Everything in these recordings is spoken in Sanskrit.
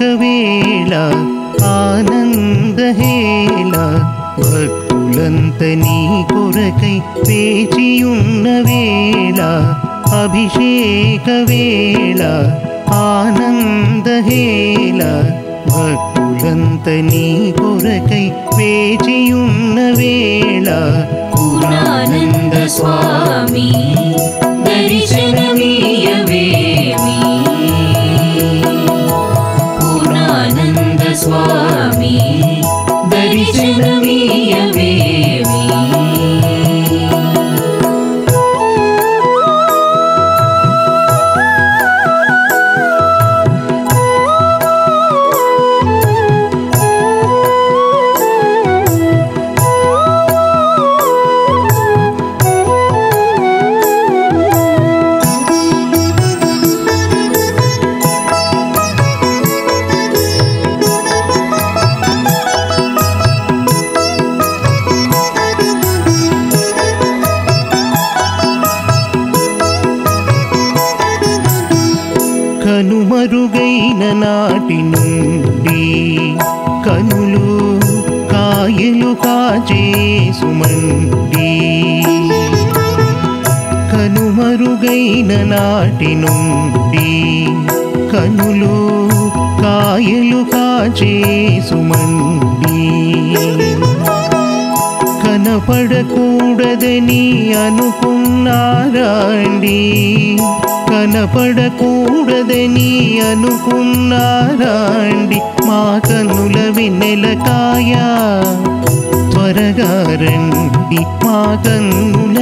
वेला आनन्दुन्तनीरकै वेचिन्न वेळा अभिषेक वेळा आनन्दु गन्तरकै वेचिन्न वेळा కనుమరుగైన నాటి నుండి కనులు కాయలు కాచేసుమండి కనుమరుగైన నాటి నుండి కనులు కాయలు కాచేసుమండి సుమండి. కనపడకూడదని అనుకున్నారా అండి కనపడకూడదని అనుకున్నారా అండి మా కన్నుల వెన్నెలకాయ త్వరగా రండి మా కన్నుల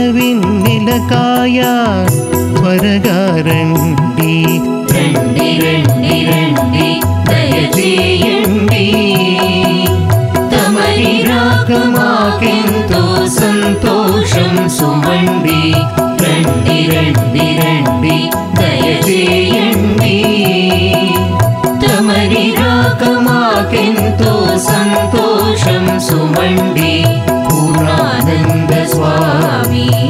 मा किन्तु सन्तोषं सुमण्डि। रण्डि रण्डि रण्डि दयचेयण्डि तमरिराकमा किन्तु सन्तोषं सुमण्डि। पूर्णानन्दस्वामी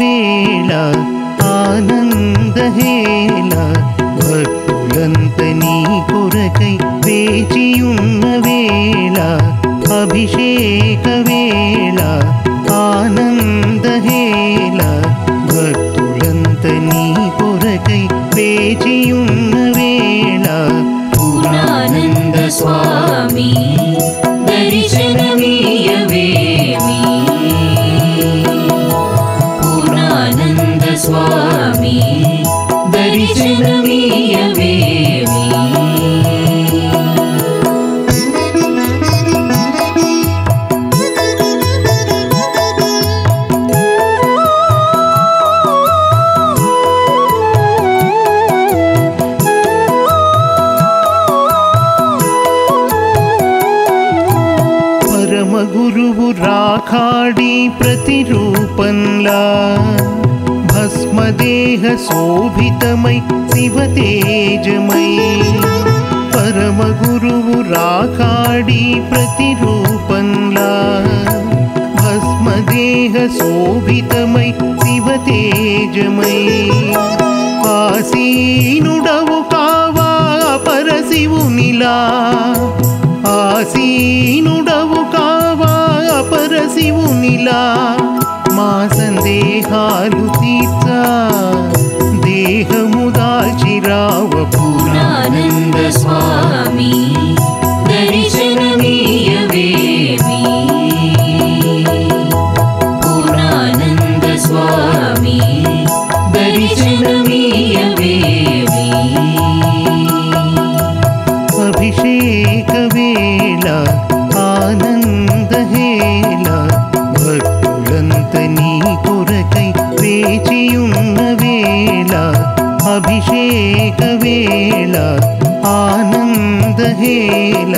वेळा आनन्देलानीरकै वेचियु वेळा अभिषेक अभिषेकवेला स्वामी दर्शय देव परमगुरु राखाडी प्रतिरूपन्ला। अस्मदेह अस्मदेहशोभितमयि शिवतेजमयि परमगुरुवु राकाडी प्रतिरूपन्ला। भस्मदेहशोभितमयि शिवतेजमयि आसीनुडवु कावा अपरशिवुनिला आसीनुडवु कावा अपरशिवुनिला मा संदेहालु तीत स्वामी दरिश्रमेयवेरानन्द स्वामी दरिश्रमेयवे अभिषेकवेला आनन्द वेला कुरकै चियुङ् वेला अभिषेकवेला आनन्द आनन्देल